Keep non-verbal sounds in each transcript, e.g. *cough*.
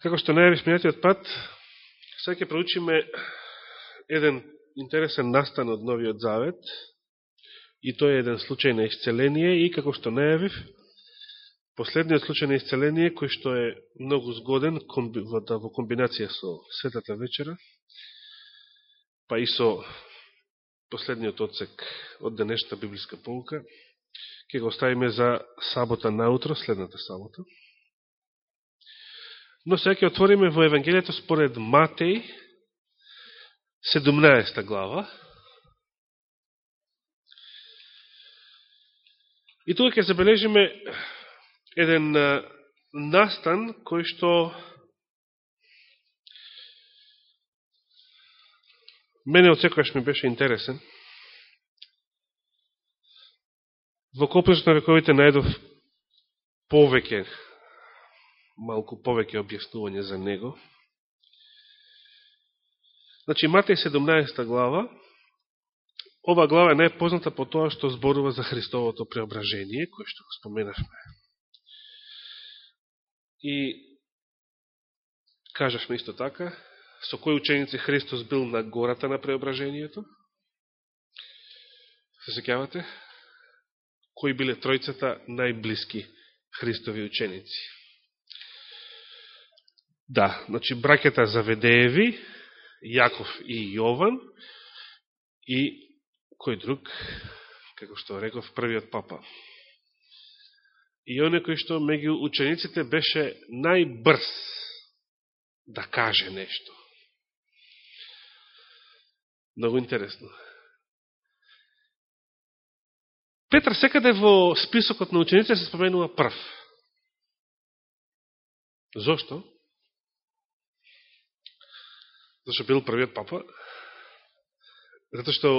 Како што најавив минатиот пат, сега ќе проучиме еден интересен настан од Новиот Завет, и тој е еден случај на исцеление, и како што најавив, последниот случај на исцеление, кој што е многу згоден во комбинација со Светата вечера, па и со последниот одсек од денешната библиска полка, ќе го оставиме за сабота наутро, следната сабота. Но сега ќе отвориме во Евангелието според Матеј, 17 глава. И тука ќе забележиме еден настан кој што мене од секојаш ми беше интересен. Во копнешот на вековите најдов повеќе малку повеќе објаснување за него. Значи, Матеј 17 глава, ова глава е најпозната по тоа што зборува за Христовото преображение, кое што го споменавме. И кажавме исто така, со кои ученици Христос бил на гората на преображението? Се секјавате? Кои биле тројцата најблиски Христови ученици? Да, значи бракета Заведееви, Јаков и Јован и кој друг, како што реков, првиот папа. И оне кој што меѓу учениците беше најбрз да каже нешто. Много интересно. Петр секаде во списокот на учениците се споменува прв. Зошто? Зашто бил првиот папа, затоа што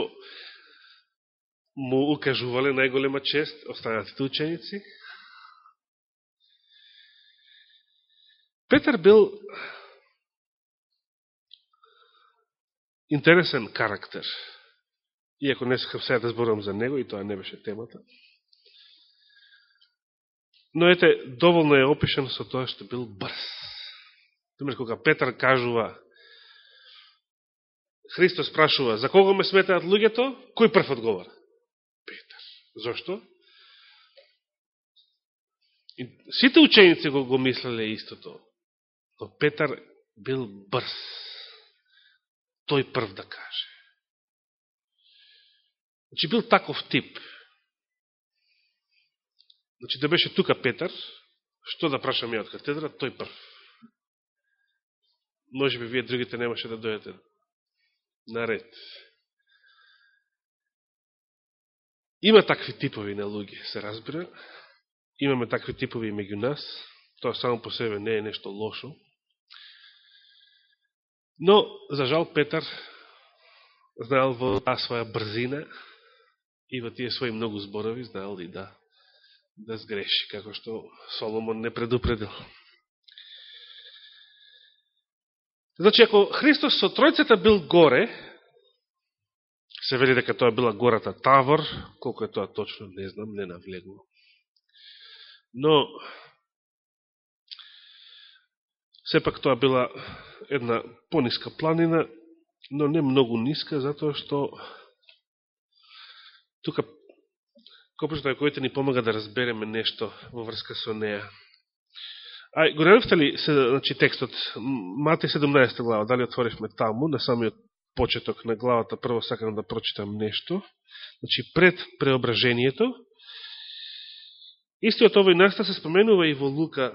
му укажувале најголема чест останатите ученици. Петар бил интересен карактер, иако не сакам сега да зборувам за него, и тоа не беше темата. Но ете, доволно е опишен со тоа што бил брз. Пример, кога Петар кажува Христос прашува, за кого ме сметаат луѓето? Кој прв одговора? Петар. Зошто? И сите ученици го, го мислеле истото. Но Петар бил брз. Тој прв да каже. Значи бил таков тип. Значи да беше тука Петар, што да прашам ја од катедра, тој прв. Може би вие другите немаше да дојдете наред. Има такви типови на луѓе, се разбира. Имаме такви типови и меѓу нас. Тоа само по себе не е нешто лошо. Но, за жал, Петар знаел во таа своја брзина и во тие своји многу зборови знаел и да да сгреши, како што Соломон не предупредил. Значи, ако Христос со тројцата бил горе, се вели дека тоа била гората Тавор, колко е тоа точно, не знам, не навлегувам. Но, сепак тоа била една пониска планина, но не многу ниска, затоа што тука копршата на коите ни помага да разбереме нешто во врска со неја. А, го најавте ли се, значи, текстот, Мати 17 глава, дали отворивме таму, на самиот почеток на главата, прво сакам да прочитам нешто. Значи, пред преображението, истиот овој наста се споменува и во Лука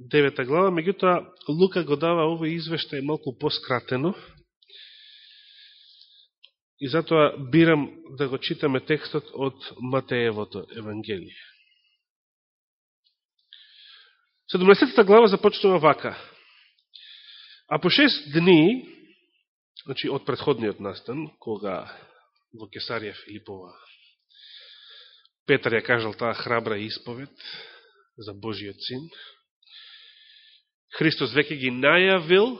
9 глава, меѓутоа Лука го дава овој извештај малку поскратено, и затоа бирам да го читаме текстот од Матеевото Евангелие. 17 глава започнува вака. А по 6 дни, значи од предходниот настан, кога во Кесарија Филипова Петар ја кажал таа храбра исповед за Божиот син, Христос веќе ги најавил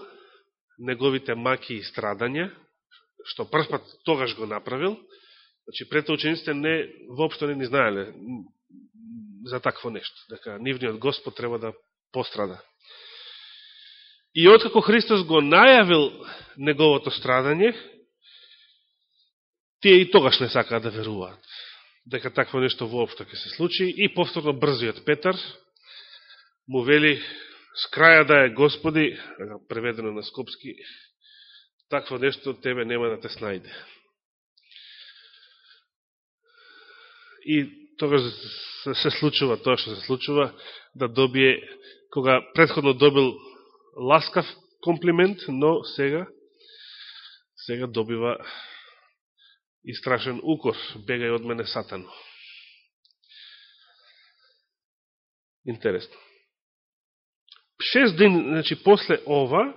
неговите маки и страдања, што првпат тогаш го направил, значи пред учениците не, воопшто не ни знаеле за такво нешто, дека нивниот Господ треба да пострада. И откако Христос го најавил неговото страдање, тие и тогаш не сакаат да веруваат дека такво нешто воопшто ќе се случи и повторно брзиот Петар му вели с краја да е Господи, преведено на скопски, такво нешто тебе нема да те снајде. И тогаш се случува тоа што се случува, да добие, кога предходно добил ласкав комплимент, но сега, сега добива и страшен укор, бегај од мене сатано. Интересно. Шест ден, значи, после ова,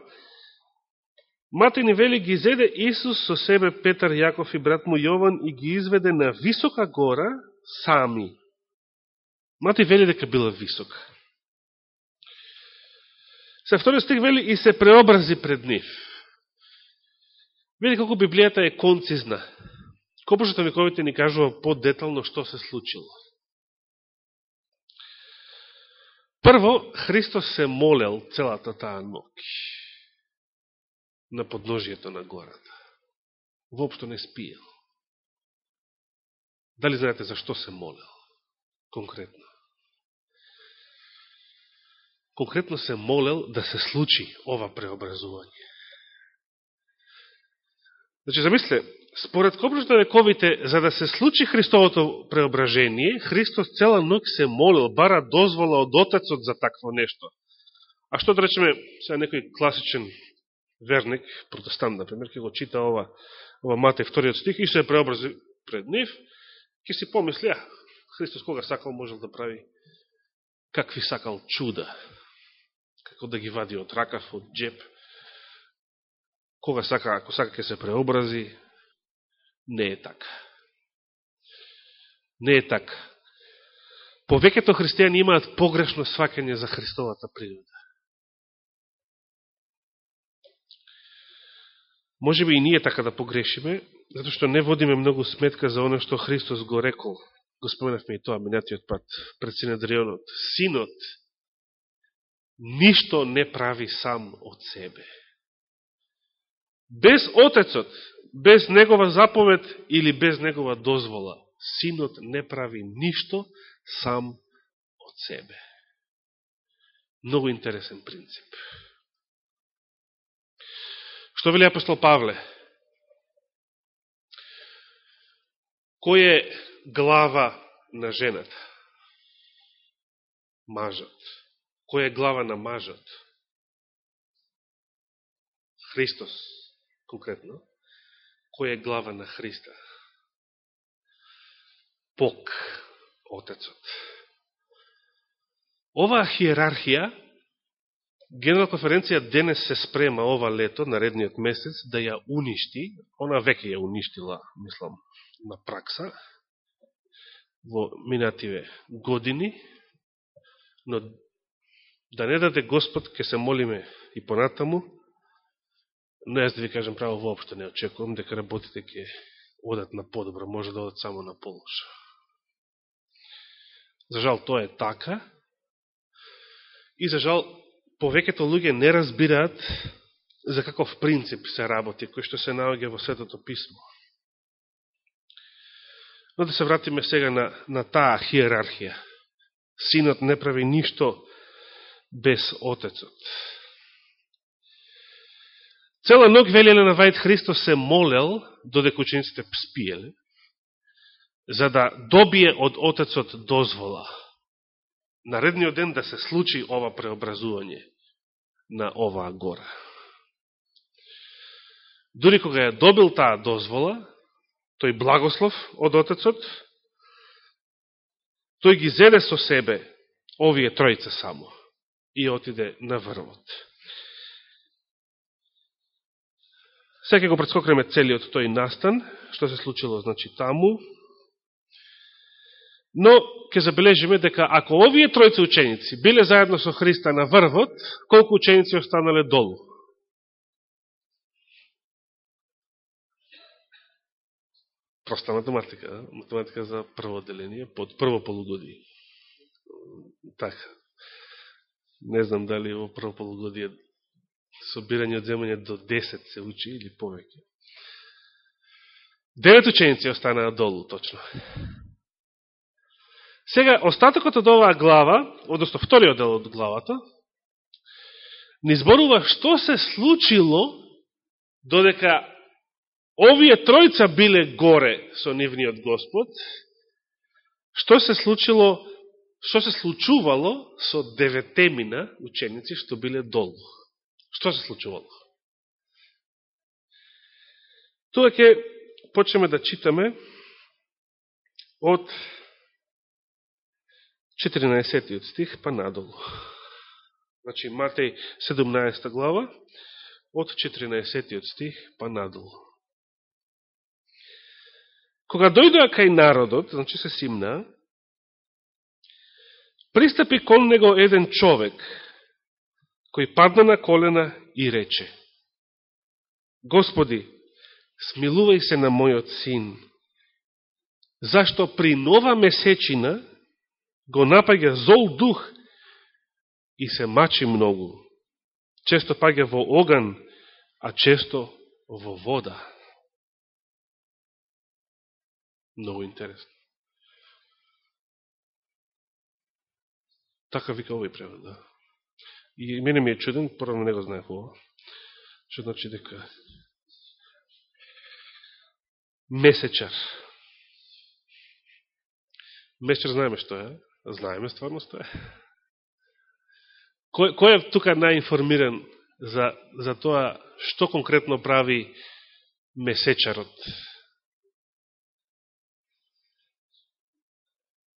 Матеј ни вели ги зеде Исус со себе Петар, Јаков и брат му Јован и ги изведе на висока гора сами. Мати вели дека била висока. Се втори стих вели и се преобрази пред нив. Види колко Библијата е концизна. Копушата вековите ни кажува по-детално што се случило. Прво, Христос се молел целата таа ноќ на подножието на гората. Воопшто не спиел. Дали знаете за што се молел? Конкретно. Конкретно се молел да се случи ова преобразување. Значи, замисле, според копружата вековите, за да се случи Христовото преображение, Христос цела ног се молил, бара дозвола од Отецот за такво нешто. А што да речеме, сега некој класичен верник, протестант, например, ке го чита ова, ова Матеј вториот стих и се преобрази пред нив, ќе си помисли, Христос кога сакал можел да прави какви сакал чуда, како да ги вади од ракав, од джеп, кога сака, ако сака ќе се преобрази, не е така. Не е така. Повеќето христијани имаат погрешно свакање за Христовата природа. Може би и ние така да погрешиме, затоа што не водиме многу сметка за оно што Христос го рекол. Го споменавме и тоа минатиот пат пред Синедрионот. Синот ништо не прави сам од себе без Отецот, без Негова заповед или без Негова дозвола, Синот не прави ништо сам од себе. Многу интересен принцип. Што вели апостол Павле? Кој е глава на жената? Мажот. Кој е глава на мажот? Христос конкретно, кој е глава на Христа? Бог, Отецот. Оваа хиерархија, Генерал конференција денес се спрема ова лето, наредниот месец, да ја уништи, она веќе ја уништила, мислам, на пракса, во минативе години, но да не даде Господ, ке се молиме и понатаму, Но јас да ви кажем право, воопшто не очекувам дека работите ќе одат на подобро, може да одат само на полоша. За жал, тоа е така. И за жал, повеќето луѓе не разбираат за каков принцип се работи, кој што се наоѓа во Светото Писмо. Но да се вратиме сега на, на таа хиерархија. Синот не прави ништо без Отецот. Цела ног велеле на Вајд Христос се молел, додека учениците спиеле, за да добие од Отецот дозвола наредниот ден да се случи ова преобразување на оваа гора. Дори кога ја добил таа дозвола, тој благослов од Отецот, тој ги зеде со себе овие тројца само и отиде на врвот. Сега го предскокреме целиот тој настан, што се случило значи таму. Но ќе забележиме дека ако овие тројца ученици биле заедно со Христа на врвот, колку ученици останале долу? Проста математика, математика за прво деление, под прво полугодие. Така. Не знам дали во прво полугодие собирање од земање до 10 се учи или повеќе. Девет ученици останаа долу, точно. Сега, остатокот од оваа глава, односно вториот дел од главата, ни зборува што се случило додека овие тројца биле горе со нивниот Господ, што се случило, што се случувало со деветемина ученици што биле долу. Што се случувало? Тоа ќе почнеме да читаме од 14 стих па надолу. Значи, Матеј 17 глава, од 14 стих па надолу. Кога дојдоа кај народот, значи се симна, пристапи кон него еден човек, кој падна на колена и рече, Господи, смилувај се на мојот син, зашто при нова месечина го напаѓа зол дух и се мачи многу. Често паѓа во оган, а често во вода. Много интересно. Така вика овој превод, да. И мене ми е чуден, порано не го знае ова. Што значи дека месечар. Месечар знаеме што е, знаеме стварно што е. Кој, кој е тука најинформиран за, за тоа што конкретно прави месечарот?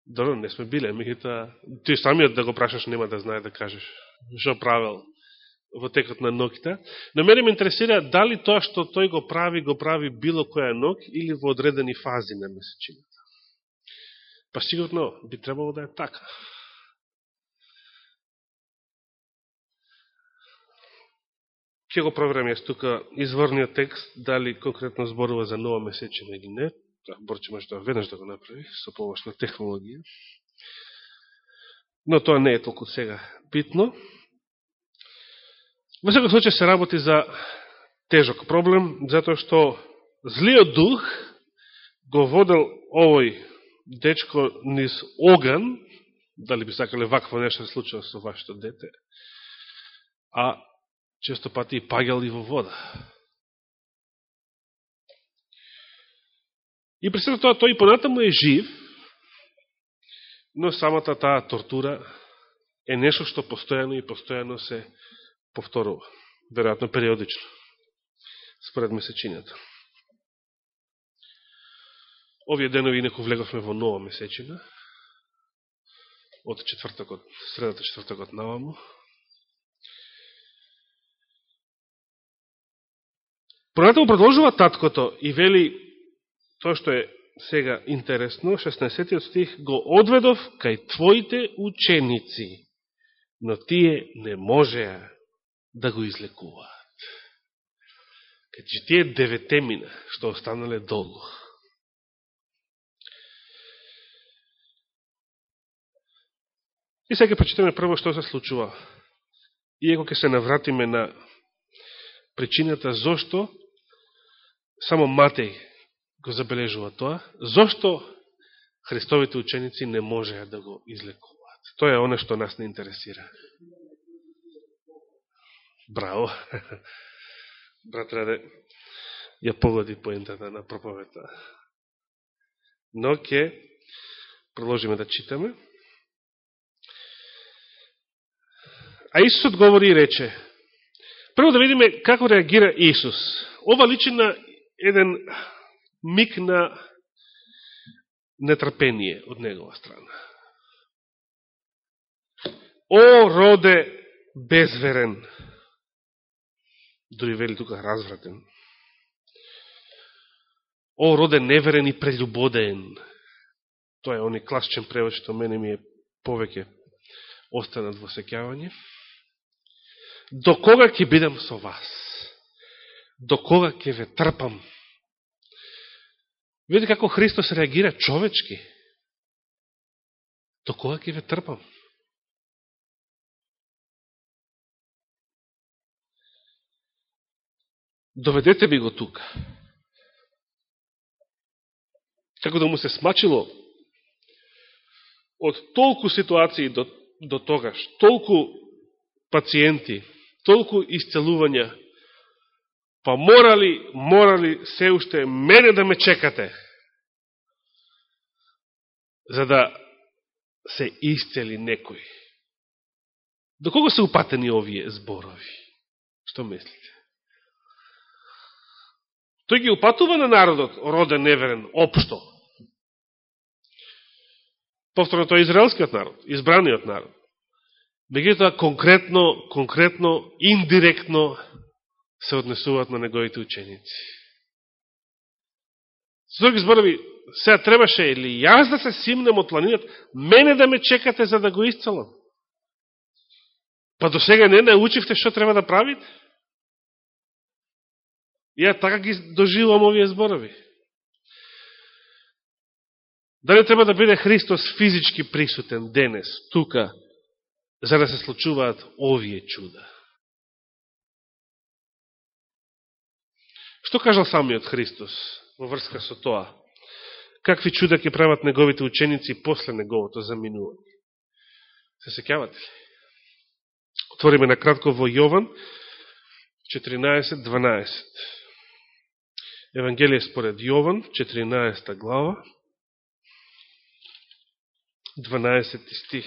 Добро, не сме биле, меѓутоа, ти самиот да го прашаш нема да знае да кажеш што правил во текот на ногите. Но мене ме интересира дали тоа што тој го прави, го прави било која ног или во одредени фази на месечината. Па сигурно би требало да е така. Ке го проверам јас тука изворниот текст, дали конкретно зборува за нова месечина или не. Борче може да веднаш да го направи со помош на технологија. Но тоа не е толку сега битно. Во секој случај се работи за тежок проблем, затоа што злиот дух го водел овој дечко низ оган, дали би сакале вакво нешто да се случува со вашето дете, а често пати и пагел и во вода. И при тоа тој и понатаму е жив, но самата таа тортура е нешто што постојано и постојано се повторува, веројатно периодично, според месечината. Овие денови инако влеговме во нова месечина, од четвртокот, средата четвртокот наваму. Понатаму продолжува таткото и вели тоа што е сега интересно, 16 стих, го одведов кај твоите ученици, но тие не можеа да го излекуваат. Кајте тие деветемина што останале долу. И сега прочитаме прво што се случува. Иако ќе се навратиме на причината зошто само Матеј го забележува тоа, зошто Христовите ученици не можеа да го излекуваат. Тоа е оно што нас не интересира. Браво. *laughs* Брат Раде, ја погоди поентата на проповета. Но ќе продолжиме да читаме. А Исус одговори и рече, прво да видиме како реагира Исус. Ова личи на еден миг на нетрпение од негова страна. О, роде безверен! дори вели тука развратен. О, роде неверен и прелюбоден. Тоа е они класичен превод што мене ми е повеќе останат во сеќавање. До кога ќе бидам со вас? До кога ќе ве трпам? Видите како Христос реагира човечки. До кога ќе ве трпам? Доведете ми го тука. Како да му се смачило од толку ситуации до, до тогаш, толку пациенти, толку исцелувања, па морали, морали се уште мене да ме чекате, за да се исцели некој. До кого се упатени овие зборови? Што мислите? Тој ги упатува на народот, роден неверен, општо. Повторно, тој е израелскиот народ, избраниот народ. Меѓутоа, конкретно, конкретно, индиректно се однесуваат на неговите ученици. Со други зборови, сега требаше или јас да се симнем од планинат, мене да ме чекате за да го исцелам. Па до сега не научивте што треба да правите? Ја така ги доживам овие зборови. Дали треба да биде Христос физички присутен денес, тука, за да се случуваат овие чуда? Што кажал самиот Христос во врска со тоа? Какви чуда ќе прават неговите ученици после неговото заминување? Се секјавате ли? Отвориме на кратко во Јован 14.12. Евангелие според Јован, 14 глава, 12 стих.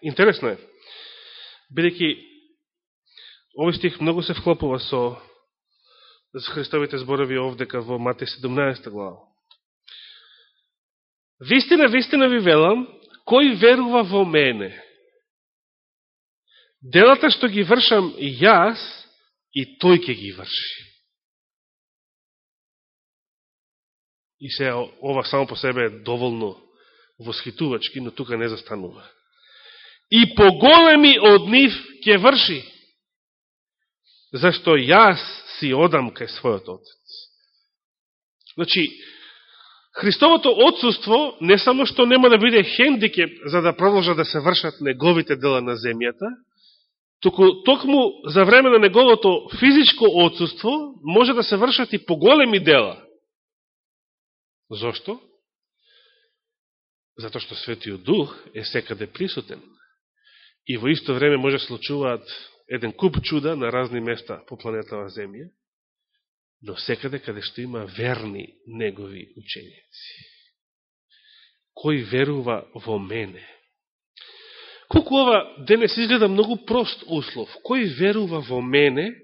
Интересно е, бидеќи овој стих многу се вклопува со, за Христовите зборови овдека во Матеј 17 глава. Вистина, вистина ви велам, кој верува во мене? Делата што ги вршам и јас, и тој ќе ги врши. И се ова само по себе е доволно восхитувачки, но тука не застанува и поголеми од нив ќе врши, зашто јас си одам кај својот Отец. Значи, Христовото отсутство не само што нема да биде хендикеп за да продолжат да се вршат неговите дела на земјата, туку токму за време на неговото физичко отсутство може да се вршат и поголеми дела. Зошто? Зато што Светиот Дух е секаде присутен и во исто време може да случуваат еден куп чуда на разни места по планетава Земја, но секаде каде што има верни негови ученици. Кој верува во мене? Колку ова денес изгледа многу прост услов. Кој верува во мене,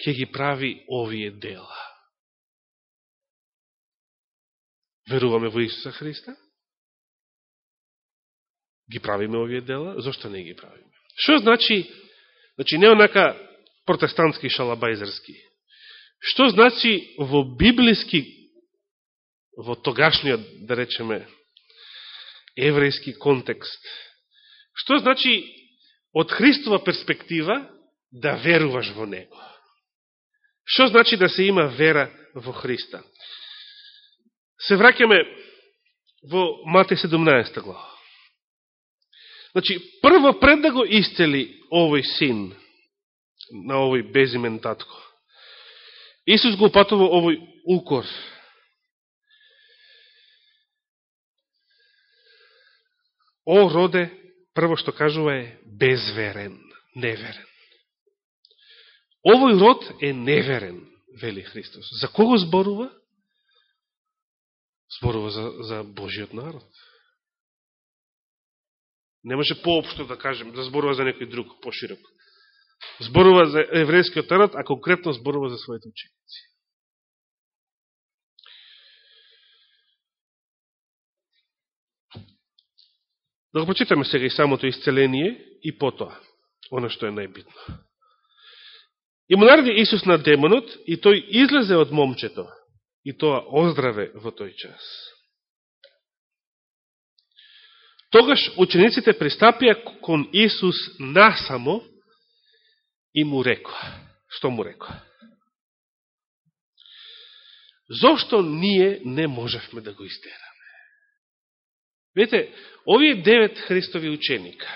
ќе ги прави овие дела. Веруваме во Исуса Христа? Ги правиме овие дела, зашто не ги правиме? Што значи, значи не онака протестантски шалабајзерски, што значи во библиски, во тогашниот, да речеме, еврејски контекст, што значи од Христова перспектива да веруваш во Него? Што значи да се има вера во Христа? Се враќаме во Матеј 17 глава. Значи, прво пред да го исцели овој син на овој безимен татко, Исус го упатува овој укор. О, роде, прво што кажува е безверен, неверен. Овој род е неверен, вели Христос. За кого зборува? Зборува за, за Божиот народ. Не може поопшто да кажем, да зборува за некој друг, поширок. Зборува за еврејскиот народ, а конкретно зборува за своите ученици. Да го почитаме сега и самото исцеление и потоа, оно што е најбитно. И му нареди Исус на демонот и тој излезе од момчето и тоа оздраве во тој час. Тогаш учениците пристапија кон Исус насамо и му рекоа. Што му рекоа? Зошто ние не можевме да го истераме? Видите, овие девет Христови ученика,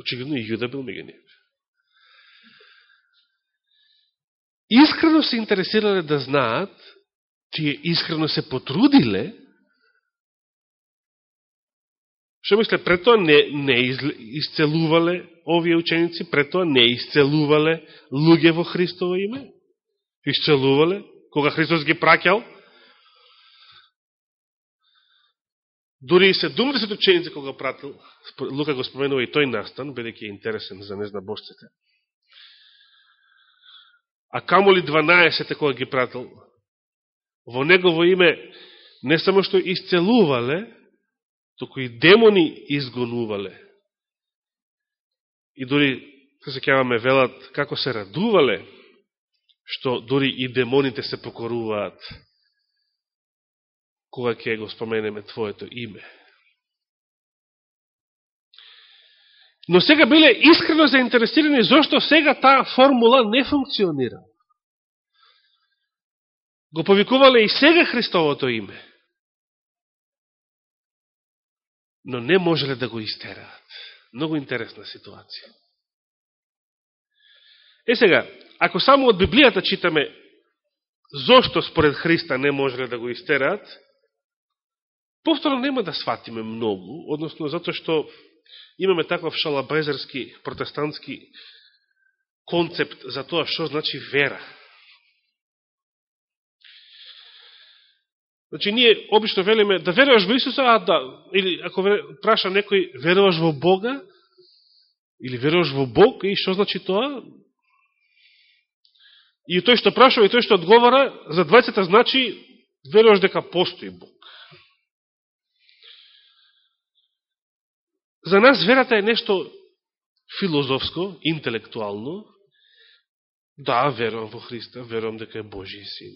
очигледно и Јуда бил меѓу нив, искрено се интересирале да знаат, тие искрено се потрудиле, што мисле, пред тоа не, не исцелувале овие ученици, пред тоа не исцелувале луѓе во Христово име, исцелувале, кога Христос ги праќал, Дори и 70 ученици кога пратил, Лука го споменува и тој настан, бидеќи е интересен за незнабожците. А камо ли 12 кога ги пратил, во негово име не само што исцелувале, току и демони изгонувале. И дори, се секјаваме, велат како се радувале, што дори и демоните се покоруваат кога ќе го споменеме Твоето име. Но сега биле искрено заинтересирани зашто сега таа формула не функционира. Го повикувале и сега Христовото име. Но не можеле да го истераат. Многу интересна ситуација. Е сега, ако само од Библијата читаме зошто според Христа не можеле да го истераат, повторно нема да сватиме многу, односно затоа што имаме таков шалабезерски, протестантски концепт за тоа што значи вера. Значи, ние обично велиме да веруваш во Исуса, а да, или ако праша некој, веруваш во Бога, или веруваш во Бог, и што значи тоа? И тој што прашува, и тој што одговара, за двајцата значи, веруваш дека постои Бог. За нас верата е нешто филозофско, интелектуално. Да, верувам во Христа, верувам дека е Божи син.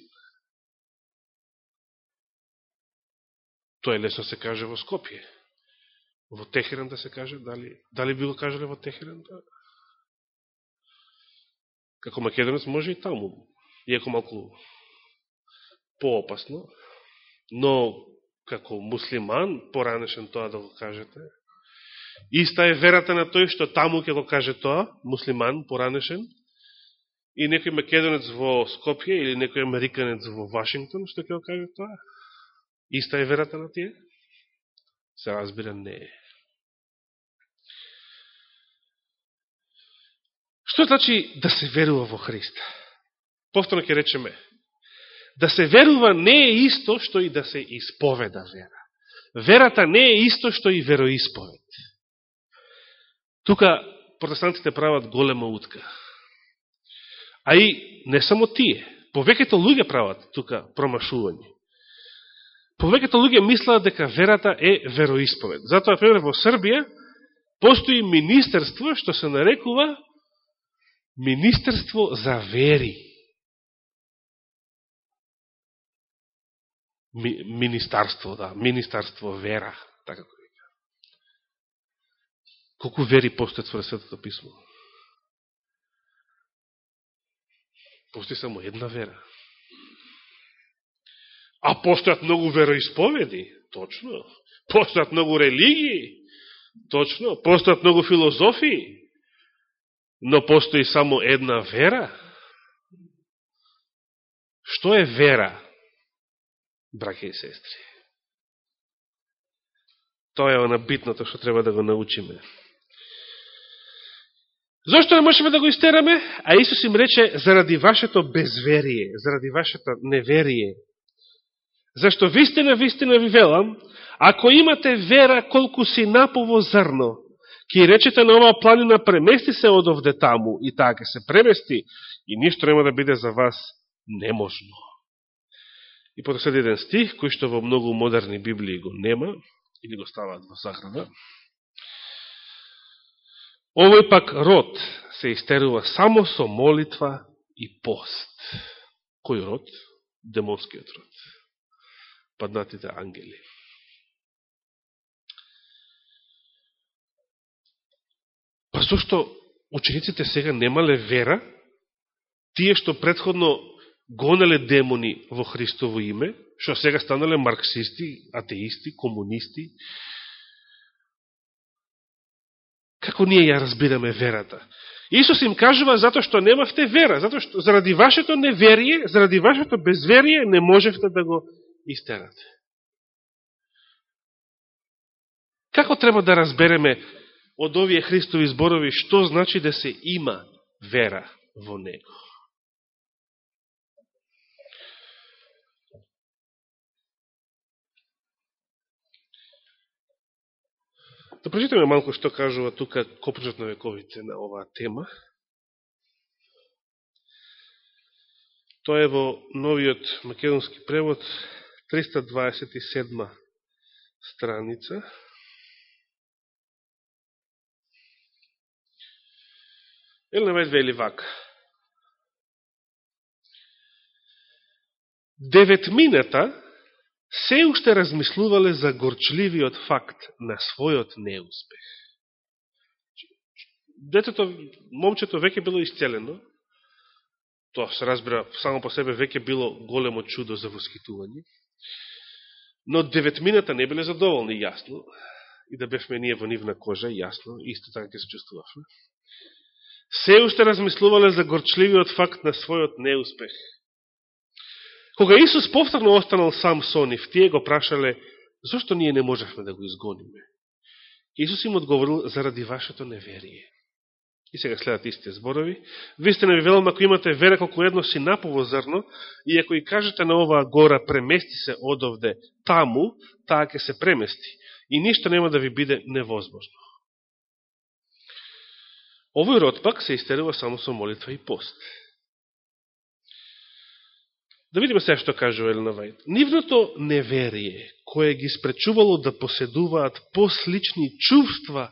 Тоа е лесно да се каже во Скопје. Во Техеран да се каже, дали, дали би го кажале во Техеран? Да. Како македонец може и таму, иако малку поопасно, но како муслиман, поранешен тоа да го кажете, Иста е верата на тој што таму ќе го каже тоа, муслиман, поранешен, и некој македонец во Скопје или некој американец во Вашингтон што ќе го каже тоа. Иста е верата на тие? Се разбира, не е. Што значи да се верува во Христа? Повторно ќе речеме, да се верува не е исто што и да се исповеда вера. Верата не е исто што и вероисповед. Тука протестантите прават голема утка. А и не само тие, повеќето луѓе прават тука промашување. Повеќето луѓе мислат дека верата е вероисповед. Затоа, пример, во Србија постои министерство што се нарекува Министерство за вери. Ми, министарство, да, Министарство вера, така Колку вери постојат според Светото Писмо? Постои само една вера. А постојат многу вероисповеди, точно. Постојат многу религии, точно. Постојат многу филозофии, но постои само една вера. Што е вера, браке и сестри? Тоа е она битното што треба да го научиме. Зошто не можеме да го истераме? А Исус им рече, заради вашето безверие, заради вашето неверие. Зашто вистина, вистина ви велам, ако имате вера колку си напово зрно, ки речете на оваа планина, премести се од овде таму, и таа ќе се премести, и ништо нема да биде за вас неможно. И потоа еден стих, кој што во многу модерни Библии го нема, или го ставаат во заграда, Овој пак род се истерува само со молитва и пост. Кој род? Демонскиот род. Паднатите ангели. Па зашто учениците сега немале вера? Тие што предходно гонеле демони во Христово име, што сега станале марксисти, атеисти, комунисти. Како ние ја разбираме верата? Исус им кажува затоа што немавте вера, затоа што заради вашето неверие, заради вашето безверие не можевте да го истерате. Како треба да разбереме од овие Христови зборови што значи да се има вера во Него? Да прочитаме малко што кажува тука копчат на вековите на оваа тема. Тоа е во новиот македонски превод, 327 страница. Елена Вајд вели вака. Деветмината се уште размислувале за горчливиот факт на својот неуспех. Детето, момчето веќе било исцелено, тоа се разбира само по себе веќе било големо чудо за воскитување, но деветмината не биле задоволни, јасно, и да бевме ние во нивна кожа, јасно, исто така ќе се чувствувавме. Се уште размислувале за горчливиот факт на својот неуспех. Кога Исус повторно останал сам со нив, тие го прашале, зашто ние не можехме да го изгониме? Исус им одговорил, заради вашето неверие. И сега следат истите зборови. Вистина не ви велам, ако имате вера колко едно си напово зрно, и ако и кажете на оваа гора, премести се одовде таму, таа ќе се премести. И ништо нема да ви биде невозможно. Овој род пак се истерува само со молитва и пост. Да видиме се што кажува Елена Вајд. Нивното неверие, кое ги спречувало да поседуваат послични чувства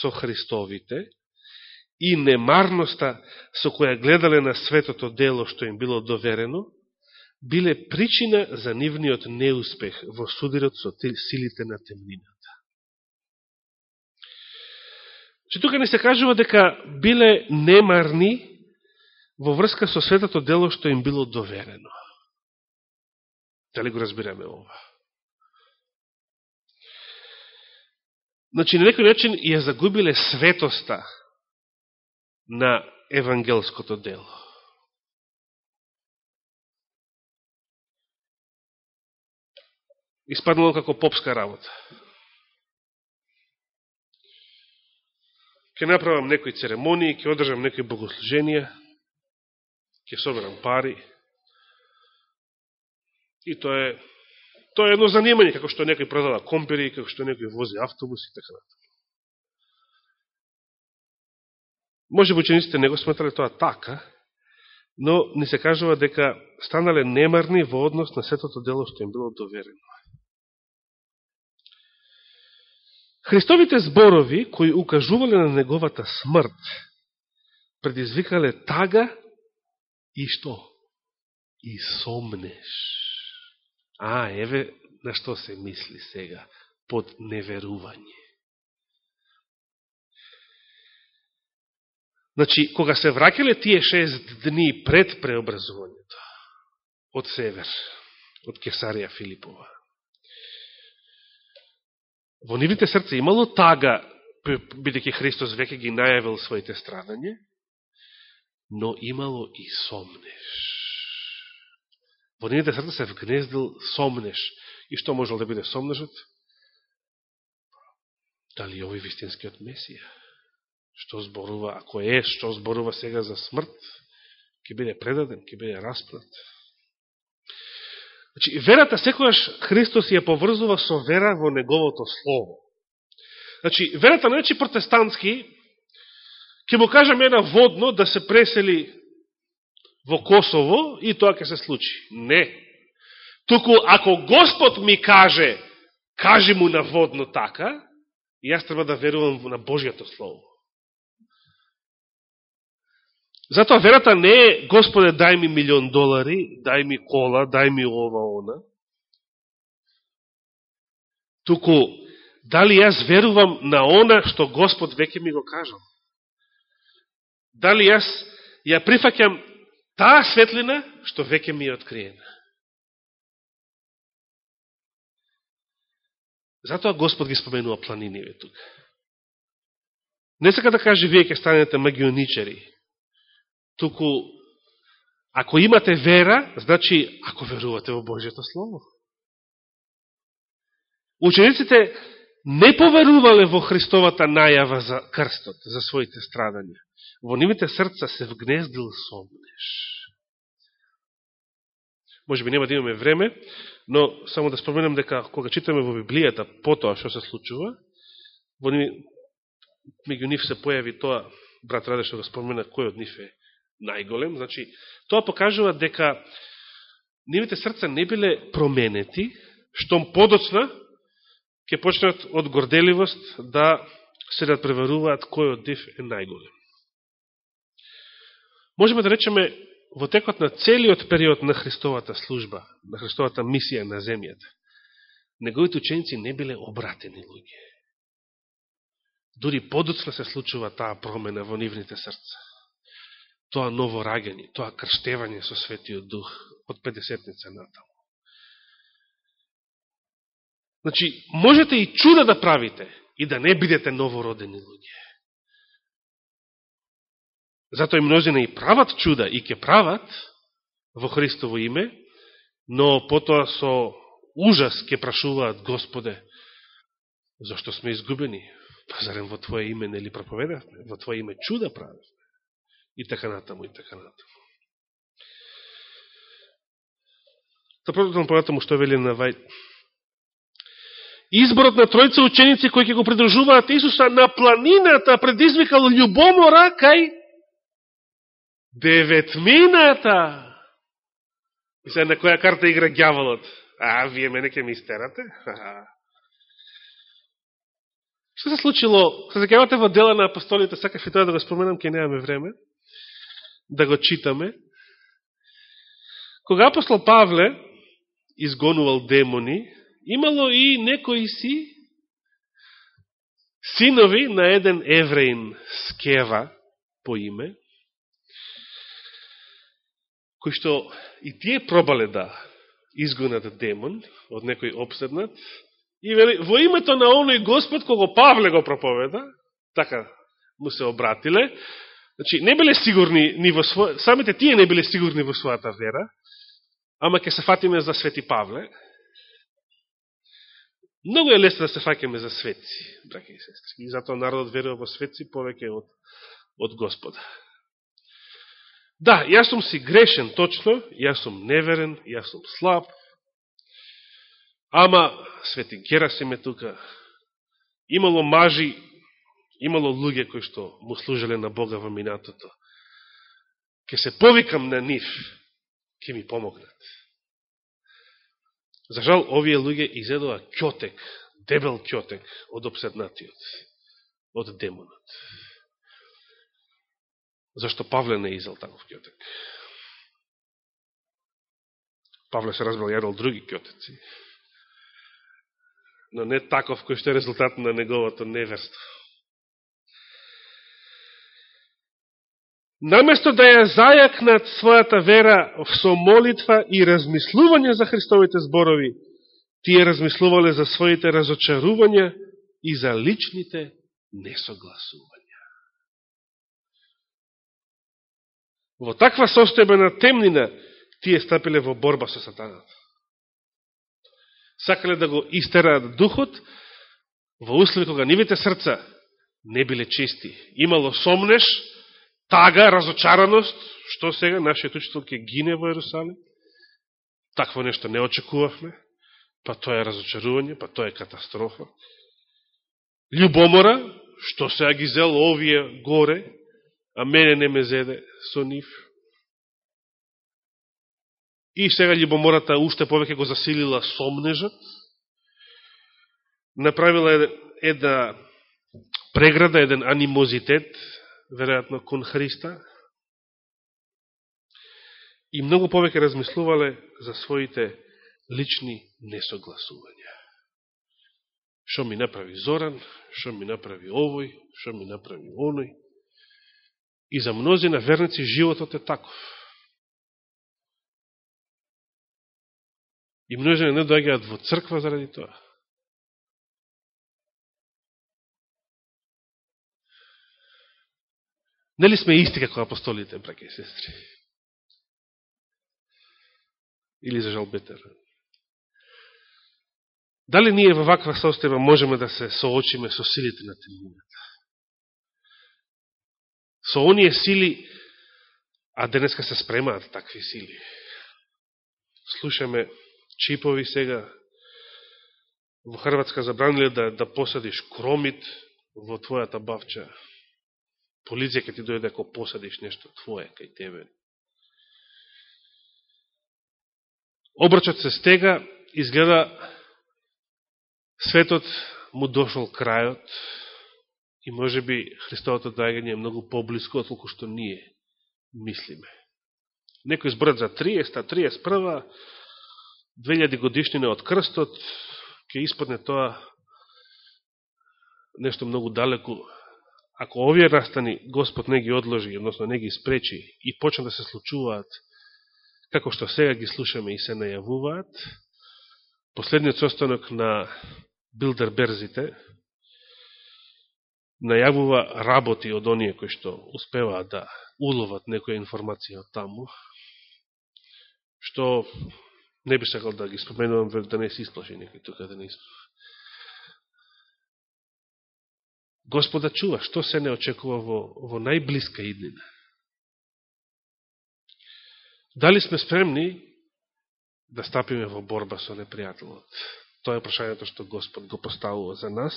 со Христовите и немарноста со која гледале на светото дело што им било доверено, биле причина за нивниот неуспех во судирот со силите на темнината. Че тука не се кажува дека биле немарни во врска со светото дело што им било доверено. Дали го разбираме ова? Значи, на некој начин ја загубиле светоста на евангелското дело. Испаднало како попска работа. Ке направам некои церемонии, ке одржам некои богослуженија, ке соберам пари, И тоа е тоа е едно занимање, како што некој продава компери, како што некој вози автобус и така натаму. Може би учениците не го сметрали тоа така, но ни се кажува дека станале немарни во однос на сетото дело што им било доверено. Христовите зборови, кои укажувале на неговата смрт, предизвикале тага и што? И сомнеш. А, еве на што се мисли сега под неверување. Значи, кога се вракеле тие шест дни пред преобразувањето од север, од Кесарија Филипова, во нивните срце имало тага, бидеќи Христос веќе ги најавил своите страдање, но имало и сомнеш во нивните срца се вгнездил сомнеш. И што можел да биде сомнежот? Дали овој вистинскиот Месија? Што зборува, ако е, што зборува сега за смрт, ќе биде предаден, ќе биде распнат. Значи, верата секојаш Христос ја поврзува со вера во Неговото Слово. Значи, верата не е протестантски, ќе му кажем една водно да се пресели во Косово и тоа ќе се случи. Не. Туку, ако Господ ми каже, кажи му наводно така, јас треба да верувам на Божијето Слово. Затоа верата не е, Господе, дај ми милион долари, дај ми кола, дај ми ова, она. Туку, дали јас верувам на она што Господ веќе ми го кажал? Дали јас ја прифакјам таа светлина што веќе ми е откриена. Затоа Господ ги споменува планиниве тука. Не сака да каже вие ќе станете магионичари, туку ако имате вера, значи ако верувате во Божјето Слово. Учениците не поверувале во Христовата најава за крстот, за своите страдања. Во нивите срца се вгнездил сомнеш. Може би нема да имаме време, но само да споменам дека кога читаме во Библијата потоа што се случува, во нив, меѓу нив се појави тоа, брат Раде што го спомена, кој од нив е најголем, значи, тоа покажува дека нивите срца не биле променети, штом подоцна ќе почнат од горделивост да се да преверуваат кој од див е најголем. Можеме да речеме, во текот на целиот период на Христовата служба, на Христовата мисија на земјата, неговите ученици не биле обратени луѓе. Дури подоцна се случува таа промена во нивните срца. Тоа ново раѓање, тоа крштевање со Светиот Дух од 50-ница натаму. Значи, можете и чуда да правите и да не бидете новородени луѓе. Затоа и мнозина и прават чуда и ќе прават во Христово име, но потоа со ужас ќе прашуваат Господе, зашто сме изгубени? Па зарем во твоје име нели проповедавме? Во твоје име чуда правевме? И така натаму, и така натаму. Та продолжам понатаму што вели на Вајд изборот на тројца ученици кои ќе го придружуваат Исуса на планината предизвикал љубомора кај деветмината. И сега на која карта игра гјаволот? А, вие мене ке ми истерате? Што се случило? Се закавате во дела на апостолите, сакав и тоа да го споменам, ке немаме време да го читаме. Кога апостол Павле изгонувал демони, имало и некои си синови на еден евреин Скева по име, кои што и тие пробале да изгонат демон од некој обседнат, и вели, во името на оној Господ, кого Павле го проповеда, така му се обратиле, значи, не биле сигурни, ни во свој, самите тие не биле сигурни во својата вера, ама ќе се фатиме за Свети Павле, Многу е лесно да се фаќаме за светци, браќа и сестри. И затоа народот верува во светци повеќе од, од Господа. Да, јас сум си грешен, точно, јас сум неверен, јас сум слаб, ама Свети Герасим е тука, имало мажи, имало луѓе кои што му служеле на Бога во минатото. Ке се повикам на нив, ке ми помогнат. За жал, овие луѓе изедува кјотек, дебел кјотек од обседнатиот, од демонот. Зашто Павле не изел таков кјотек? Павле се разбрал јадал други кјотеци, но не таков кој што е резултат на неговото неверство. Наместо да ја зајакнат својата вера со молитва и размислување за Христовите зборови, тие размислувале за своите разочарувања и за личните несогласувања. Во таква состојба темнина, тие стапиле во борба со сатанат. Сакале да го истераат духот во услови кога нивите срца не биле чисти. Имало сомнеш, тага, разочараност, што сега нашиот учител ќе гине во Ерусалим, такво нешто не очекувавме, па тоа е разочарување, па тоа е катастрофа. љубомора што сега ги зел овие горе, а мене не ме зеде со нив. И сега љубомората уште повеќе го засилила сомнежат, направила една преграда, еден анимозитет веројатно кон Христа, и многу повеќе размислувале за своите лични несогласувања. Што ми направи Зоран, што ми направи овој, што ми направи оној. И за мнози на верници животот е таков. И множене не доаѓаат во црква заради тоа. Нели сме исти како апостолите, браке и сестри? Или за жал бетер? Дали ние во ваква состојба можеме да се соочиме со силите на темнината? Со оние сили, а денеска се спремаат такви сили. Слушаме чипови сега, во Хрватска забраниле да, да посадиш кромит во твојата бавча. Полиција ќе ти дојде ако посадиш нешто твое кај тебе. Обрачот се стега, изгледа светот му дошол крајот и може би Христовото дојагање е многу поблиско од што ние мислиме. Некој зборат за 30, 31, 2000 годишнина од крстот, ќе испадне тоа нешто многу далеко. Ако овие настани Господ не ги одложи, односно не ги спречи и почна да се случуваат како што сега ги слушаме и се најавуваат, последниот состанок на билдерберзите најавува работи од оние кои што успеваат да уловат некоја информација од таму, што не би сакал да ги споменувам, да не се исплаши некој тука да не исплаши. Господа чува, што се не очекува во, во најблиска иднина. Дали сме спремни да стапиме во борба со непријателот? Тоа е прашањето што Господ го поставува за нас.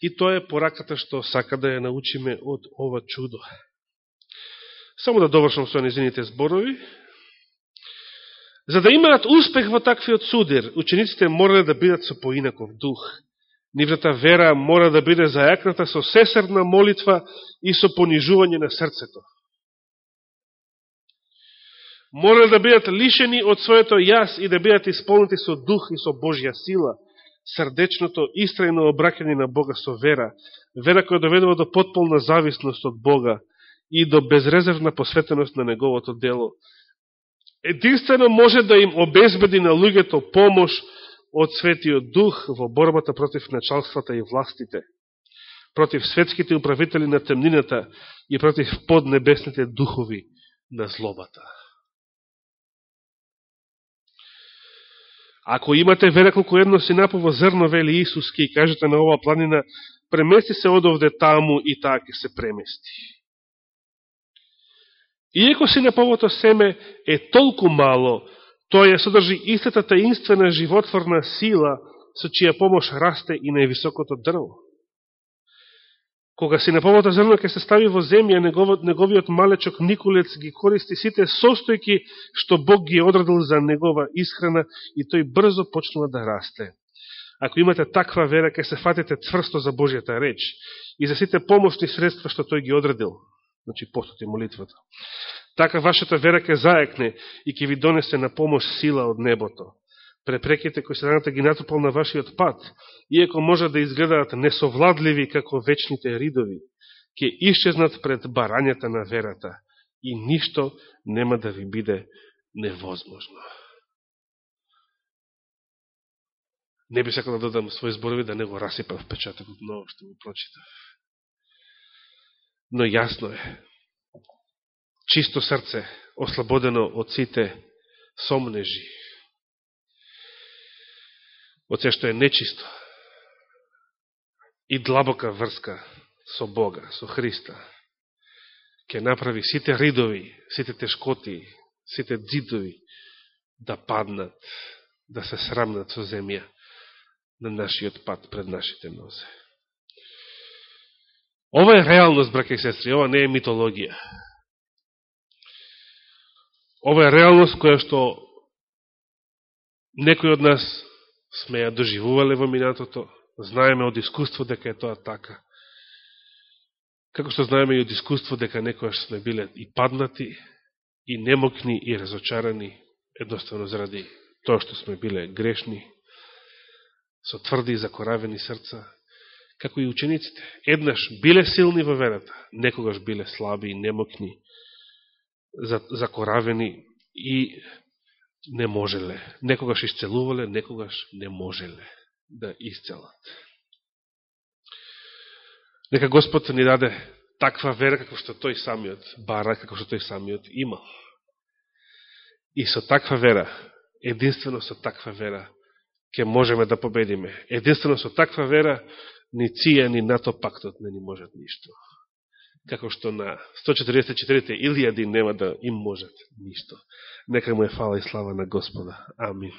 И тоа е пораката што сака да ја научиме од ова чудо. Само да довршам со незините зборови. За да имаат успех во таквиот судир, учениците морале да бидат со поинаков дух. Нивната вера мора да биде зајакната со сесерна молитва и со понижување на срцето мора да бидат лишени од своето јас и да бидат исполнети со дух и со Божја сила, срдечното, истрајно обракени на Бога со вера, вера која доведува до потполна зависност од Бога и до безрезервна посветеност на Неговото дело. Единствено може да им обезбеди на луѓето помош од Светиот Дух во борбата против началствата и властите, против светските управители на темнината и против поднебесните духови на злобата. Ако имате вера колко едно синапово зрно, вели Исус, ке кажете на оваа планина, премести се одовде таму и таа ке се премести. Иеко синаповото семе е толку мало, тоа ја содржи истата таинствена животворна сила, со чија помош расте и највисокото дрво. Кога си наповата зрно ќе се стави во земја, неговиот малечок Николец ги користи сите состојки што Бог ги одредил за негова исхрана и тој брзо почнува да расте. Ако имате таква вера, ќе се фатите цврсто за Божјата реч и за сите помошни средства што тој ги одредил. Значи, постати молитвата. Така вашата вера ќе заекне и ќе ви донесе на помош сила од небото препреките кои седаната ги натрупал на вашиот пат, иако може да изгледаат несовладливи како вечните ридови, ќе исчезнат пред барањата на верата и ништо нема да ви биде невозможно. Не би сакал да додам своји зборови да не го расипав печатокот но што го прочитав. Но јасно е, чисто срце, ослободено од сите сомнежи, од се што е нечисто и длабока врска со Бога, со Христа, ќе направи сите ридови, сите тешкоти, сите дзидови да паднат, да се срамнат со земја на нашиот пат пред нашите нозе. Ова е реалност, браке и сестри, ова не е митологија. Ова е реалност која што некој од нас сме ја доживувале во минатото, знаеме од искуство дека е тоа така. Како што знаеме и од искуство дека некојаш сме биле и паднати, и немокни, и разочарани, едноставно заради тоа што сме биле грешни, со тврди и закоравени срца, како и учениците. Еднаш биле силни во верата, некогаш биле слаби и немокни, закоравени и не можеле. Некогаш исцелувале, некогаш не можеле да исцелат. Нека Господ ни даде таква вера како што тој самиот бара, како што тој самиот имал. И со таква вера, единствено со таква вера, ќе можеме да победиме. Единствено со таква вера, ни ција, ни НАТО пактот не ни можат ништо. Како што на 144 илијади нема да им можат ништо. Нека му е фала и слава на Господа. Амин.